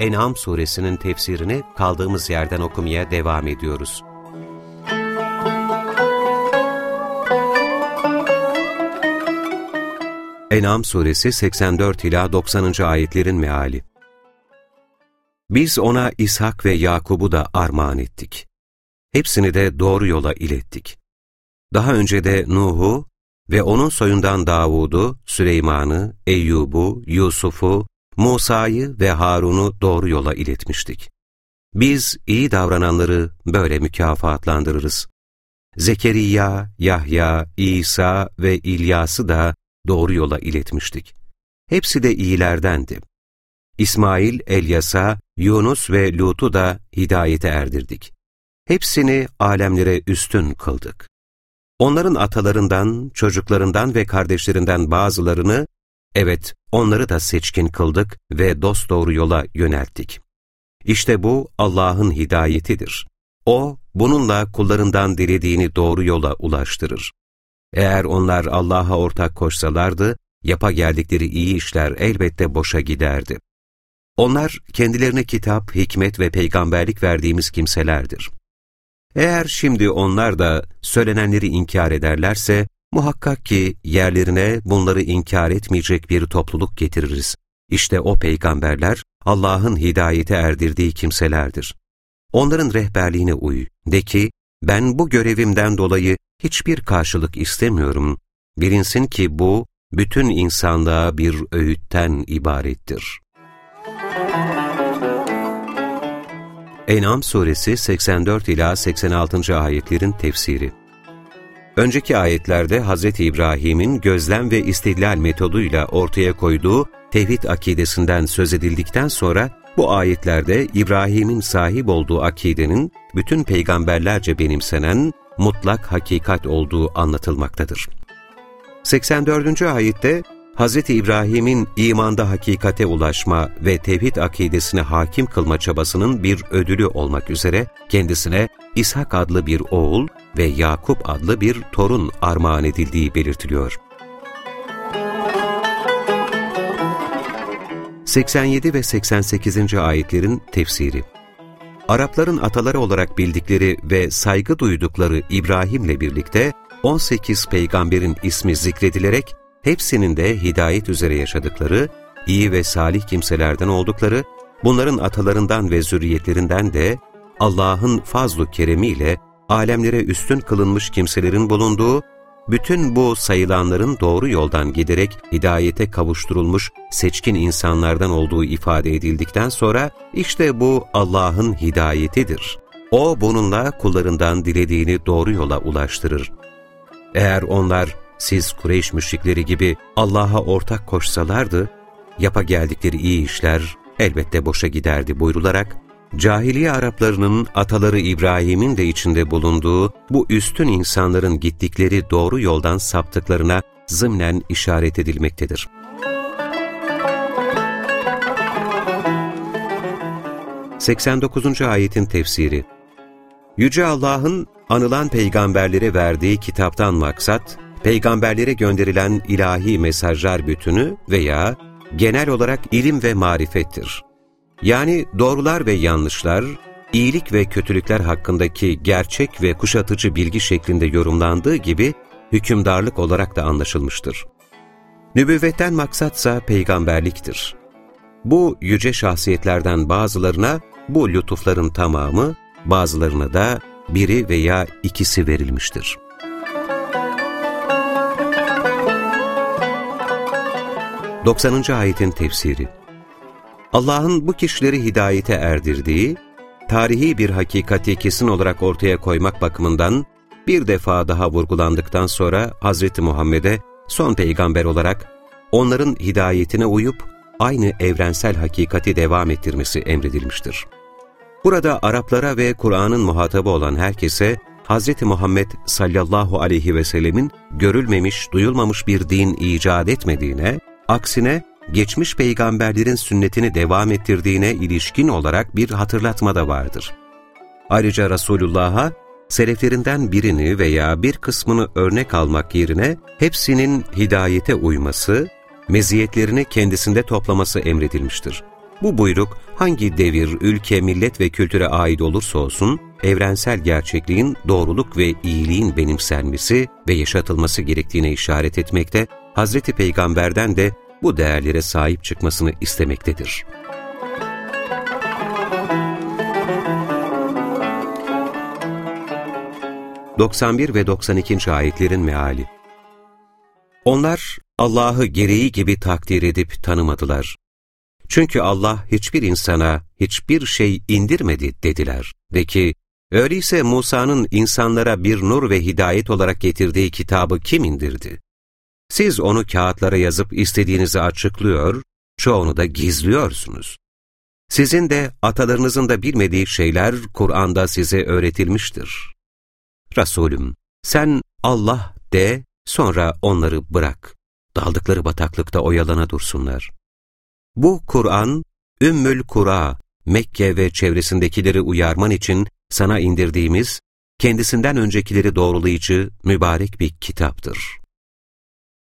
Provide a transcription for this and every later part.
En'am suresinin tefsirini kaldığımız yerden okumaya devam ediyoruz. En'am suresi 84 ila 90. ayetlerin meali. Biz ona İshak ve Yakub'u da armağan ettik. Hepsini de doğru yola ilettik. Daha önce de Nuh'u, ve onun soyundan Davud'u, Süleyman'ı, Eyyub'u, Yusuf'u, Musa'yı ve Harun'u doğru yola iletmiştik. Biz iyi davrananları böyle mükafatlandırırız. Zekeriya, Yahya, İsa ve İlyas'ı da doğru yola iletmiştik. Hepsi de iyilerdendi. İsmail, Elyas'a, Yunus ve Lut'u da hidayete erdirdik. Hepsini alemlere üstün kıldık. Onların atalarından, çocuklarından ve kardeşlerinden bazılarını, evet onları da seçkin kıldık ve dosdoğru yola yönelttik. İşte bu Allah'ın hidayetidir. O, bununla kullarından dilediğini doğru yola ulaştırır. Eğer onlar Allah'a ortak koşsalardı, yapa geldikleri iyi işler elbette boşa giderdi. Onlar kendilerine kitap, hikmet ve peygamberlik verdiğimiz kimselerdir. Eğer şimdi onlar da söylenenleri inkar ederlerse, muhakkak ki yerlerine bunları inkar etmeyecek bir topluluk getiririz. İşte o peygamberler, Allah'ın hidayete erdirdiği kimselerdir. Onların rehberliğine uy. De ki, ben bu görevimden dolayı hiçbir karşılık istemiyorum. Bilinsin ki bu, bütün insanlığa bir öğütten ibarettir. En'am suresi 84 ila 86. ayetlerin tefsiri. Önceki ayetlerde Hz. İbrahim'in gözlem ve istidlal metoduyla ortaya koyduğu tevhid akidesinden söz edildikten sonra bu ayetlerde İbrahim'in sahip olduğu akidenin bütün peygamberlerce benimsenen mutlak hakikat olduğu anlatılmaktadır. 84. ayette Hz. İbrahim'in imanda hakikate ulaşma ve tevhid akidesine hakim kılma çabasının bir ödülü olmak üzere kendisine İshak adlı bir oğul ve Yakup adlı bir torun armağan edildiği belirtiliyor. 87 ve 88. ayetlerin tefsiri Arapların ataları olarak bildikleri ve saygı duydukları İbrahim'le birlikte 18 peygamberin ismi zikredilerek hepsinin de hidayet üzere yaşadıkları, iyi ve salih kimselerden oldukları, bunların atalarından ve zürriyetlerinden de Allah'ın fazlu keremiyle alemlere üstün kılınmış kimselerin bulunduğu, bütün bu sayılanların doğru yoldan giderek hidayete kavuşturulmuş seçkin insanlardan olduğu ifade edildikten sonra, işte bu Allah'ın hidayetidir. O bununla kullarından dilediğini doğru yola ulaştırır. Eğer onlar siz Kureyş müşrikleri gibi Allah'a ortak koşsalardı, yapa geldikleri iyi işler elbette boşa giderdi buyrularak, cahiliye Araplarının ataları İbrahim'in de içinde bulunduğu bu üstün insanların gittikleri doğru yoldan saptıklarına zımnen işaret edilmektedir. ...89. ayetin tefsiri Yüce Allah'ın anılan peygamberlere verdiği kitaptan maksat, peygamberlere gönderilen ilahi mesajlar bütünü veya genel olarak ilim ve marifettir. Yani doğrular ve yanlışlar, iyilik ve kötülükler hakkındaki gerçek ve kuşatıcı bilgi şeklinde yorumlandığı gibi hükümdarlık olarak da anlaşılmıştır. Nübüvvetten maksatsa peygamberliktir. Bu yüce şahsiyetlerden bazılarına bu lütufların tamamı, bazılarına da biri veya ikisi verilmiştir. 90. ayetin tefsiri Allah'ın bu kişileri hidayete erdirdiği, tarihi bir hakikati kesin olarak ortaya koymak bakımından bir defa daha vurgulandıktan sonra Hz. Muhammed'e son peygamber olarak onların hidayetine uyup aynı evrensel hakikati devam ettirmesi emredilmiştir. Burada Araplara ve Kur'an'ın muhatabı olan herkese Hz. Muhammed sallallahu aleyhi ve sellemin görülmemiş, duyulmamış bir din icat etmediğine, aksine geçmiş peygamberlerin sünnetini devam ettirdiğine ilişkin olarak bir hatırlatma da vardır. Ayrıca Resulullah'a seleflerinden birini veya bir kısmını örnek almak yerine hepsinin hidayete uyması, meziyetlerini kendisinde toplaması emredilmiştir. Bu buyruk hangi devir, ülke, millet ve kültüre ait olursa olsun, evrensel gerçekliğin doğruluk ve iyiliğin benimsenmesi ve yaşatılması gerektiğine işaret etmekte, Hazreti Peygamber'den de bu değerlere sahip çıkmasını istemektedir. ...91 ve 92. ayetlerin meali Onlar Allah'ı gereği gibi takdir edip tanımadılar. Çünkü Allah hiçbir insana hiçbir şey indirmedi dediler. De ki, öyleyse Musa'nın insanlara bir nur ve hidayet olarak getirdiği kitabı kim indirdi? Siz onu kağıtlara yazıp istediğinizi açıklıyor, çoğunu da gizliyorsunuz. Sizin de atalarınızın da bilmediği şeyler Kur'an'da size öğretilmiştir. Resulüm, sen Allah de, sonra onları bırak. Daldıkları bataklıkta oyalana dursunlar. Bu Kur'an, Ümmül Kura, Mekke ve çevresindekileri uyarman için sana indirdiğimiz, kendisinden öncekileri doğrulayıcı mübarek bir kitaptır.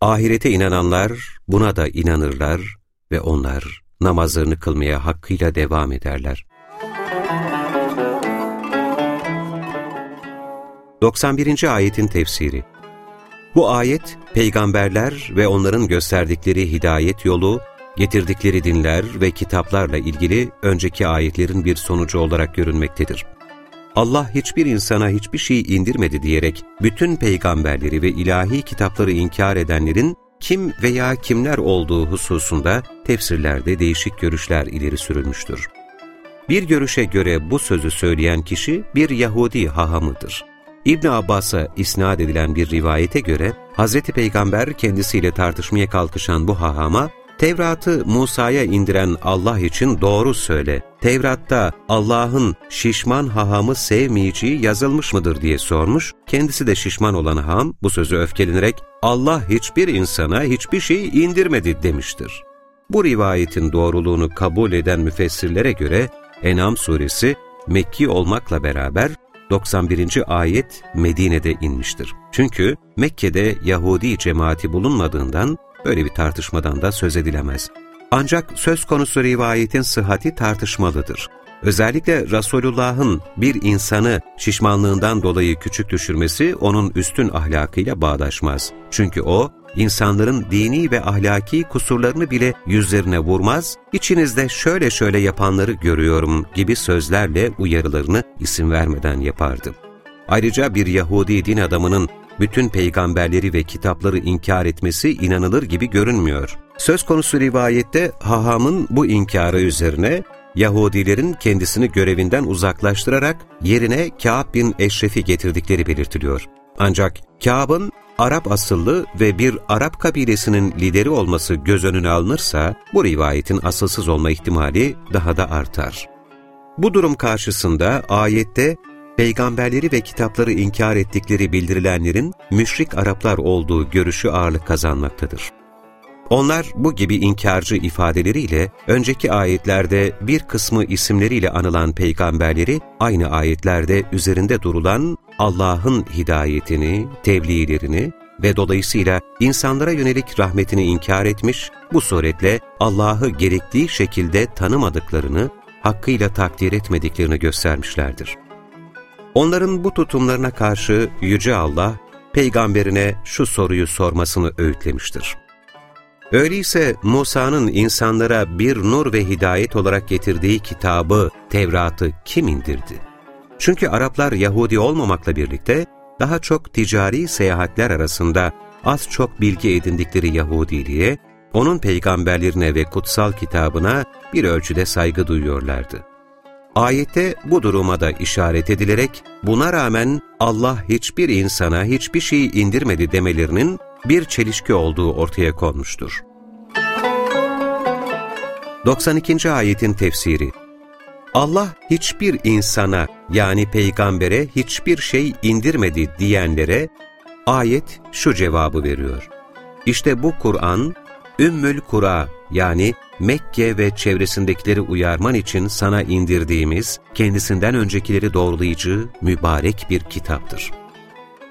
Ahirete inananlar buna da inanırlar ve onlar namazlarını kılmaya hakkıyla devam ederler. 91. Ayetin Tefsiri Bu ayet, peygamberler ve onların gösterdikleri hidayet yolu, getirdikleri dinler ve kitaplarla ilgili önceki ayetlerin bir sonucu olarak görünmektedir. Allah hiçbir insana hiçbir şey indirmedi diyerek bütün peygamberleri ve ilahi kitapları inkar edenlerin kim veya kimler olduğu hususunda tefsirlerde değişik görüşler ileri sürülmüştür. Bir görüşe göre bu sözü söyleyen kişi bir Yahudi hahamıdır. İbn Abbas'a isnat edilen bir rivayete göre Hz. Peygamber kendisiyle tartışmaya kalkışan bu hahama Tevrat'ı Musa'ya indiren Allah için doğru söyle. Tevrat'ta Allah'ın şişman hahamı sevmeyeceği yazılmış mıdır diye sormuş. Kendisi de şişman olan haham bu sözü öfkelenerek Allah hiçbir insana hiçbir şey indirmedi demiştir. Bu rivayetin doğruluğunu kabul eden müfessirlere göre Enam suresi Mekki olmakla beraber 91. ayet Medine'de inmiştir. Çünkü Mekke'de Yahudi cemaati bulunmadığından Böyle bir tartışmadan da söz edilemez. Ancak söz konusu rivayetin sıhhati tartışmalıdır. Özellikle Resulullah'ın bir insanı şişmanlığından dolayı küçük düşürmesi onun üstün ahlakıyla bağdaşmaz. Çünkü o, insanların dini ve ahlaki kusurlarını bile yüzlerine vurmaz, içinizde şöyle şöyle yapanları görüyorum gibi sözlerle uyarılarını isim vermeden yapardı. Ayrıca bir Yahudi din adamının bütün peygamberleri ve kitapları inkar etmesi inanılır gibi görünmüyor. Söz konusu rivayette hahamın bu inkarı üzerine Yahudilerin kendisini görevinden uzaklaştırarak yerine Kâb bin Eşref'i getirdikleri belirtiliyor. Ancak Kâb'ın Arap asıllı ve bir Arap kabilesinin lideri olması göz önüne alınırsa bu rivayetin asılsız olma ihtimali daha da artar. Bu durum karşısında ayette peygamberleri ve kitapları inkar ettikleri bildirilenlerin müşrik Araplar olduğu görüşü ağırlık kazanmaktadır. Onlar bu gibi inkarcı ifadeleriyle önceki ayetlerde bir kısmı isimleriyle anılan peygamberleri aynı ayetlerde üzerinde durulan Allah'ın hidayetini, tebliğlerini ve dolayısıyla insanlara yönelik rahmetini inkar etmiş, bu suretle Allah'ı gerektiği şekilde tanımadıklarını, hakkıyla takdir etmediklerini göstermişlerdir. Onların bu tutumlarına karşı Yüce Allah, peygamberine şu soruyu sormasını öğütlemiştir. Öyleyse Musa'nın insanlara bir nur ve hidayet olarak getirdiği kitabı, Tevrat'ı kim indirdi? Çünkü Araplar Yahudi olmamakla birlikte daha çok ticari seyahatler arasında az çok bilgi edindikleri Yahudiliğe, onun peygamberlerine ve kutsal kitabına bir ölçüde saygı duyuyorlardı. Ayette bu duruma da işaret edilerek buna rağmen Allah hiçbir insana hiçbir şey indirmedi demelerinin bir çelişki olduğu ortaya konmuştur. 92. ayetin tefsiri Allah hiçbir insana yani peygambere hiçbir şey indirmedi diyenlere ayet şu cevabı veriyor. İşte bu Kur'an, Ümmül Kura yani Mekke ve çevresindekileri uyarman için sana indirdiğimiz, kendisinden öncekileri doğrulayıcı mübarek bir kitaptır.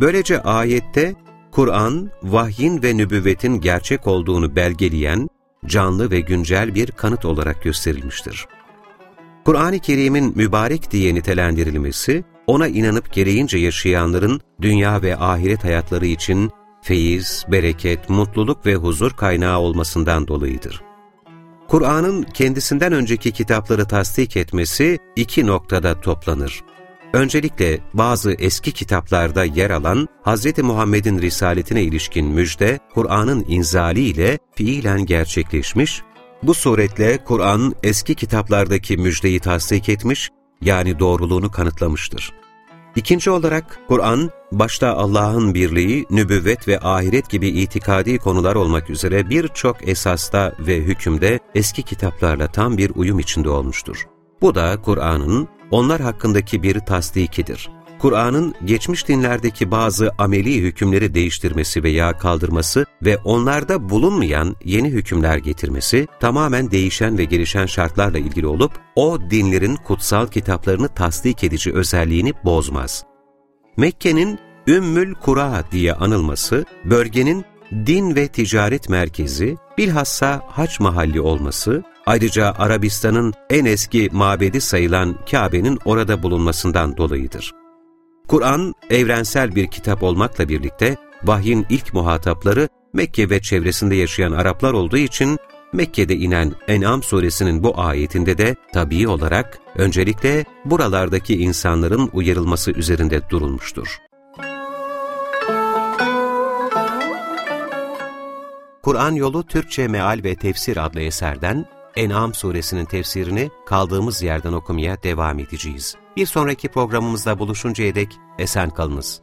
Böylece ayette Kur'an, vahyin ve nübüvvetin gerçek olduğunu belgeleyen, canlı ve güncel bir kanıt olarak gösterilmiştir. Kur'an-ı Kerim'in mübarek diye nitelendirilmesi, ona inanıp gereğince yaşayanların dünya ve ahiret hayatları için feyiz, bereket, mutluluk ve huzur kaynağı olmasından dolayıdır. Kur'an'ın kendisinden önceki kitapları tasdik etmesi iki noktada toplanır. Öncelikle bazı eski kitaplarda yer alan Hz. Muhammed'in risaletine ilişkin müjde, Kur'an'ın inzali ile fiilen gerçekleşmiş, bu suretle Kur'an eski kitaplardaki müjdeyi tasdik etmiş, yani doğruluğunu kanıtlamıştır. İkinci olarak Kur'an, başta Allah'ın birliği, nübüvvet ve ahiret gibi itikadi konular olmak üzere birçok esasta ve hükümde eski kitaplarla tam bir uyum içinde olmuştur. Bu da Kur'an'ın onlar hakkındaki bir tasdikidir. Kur'an'ın geçmiş dinlerdeki bazı ameli hükümleri değiştirmesi veya kaldırması ve onlarda bulunmayan yeni hükümler getirmesi tamamen değişen ve gelişen şartlarla ilgili olup o dinlerin kutsal kitaplarını tasdik edici özelliğini bozmaz. Mekke'nin Ümmül Kura diye anılması, bölgenin din ve ticaret merkezi, bilhassa haç mahalli olması, ayrıca Arabistan'ın en eski mabedi sayılan Kabe'nin orada bulunmasından dolayıdır. Kur'an, evrensel bir kitap olmakla birlikte, vahyin ilk muhatapları Mekke ve çevresinde yaşayan Araplar olduğu için, Mekke'de inen En'am suresinin bu ayetinde de tabii olarak öncelikle buralardaki insanların uyarılması üzerinde durulmuştur. Kur'an Yolu Türkçe Meal ve Tefsir adlı eserden En'am suresinin tefsirini kaldığımız yerden okumaya devam edeceğiz. Bir sonraki programımızda buluşuncaya dek esen kalınız.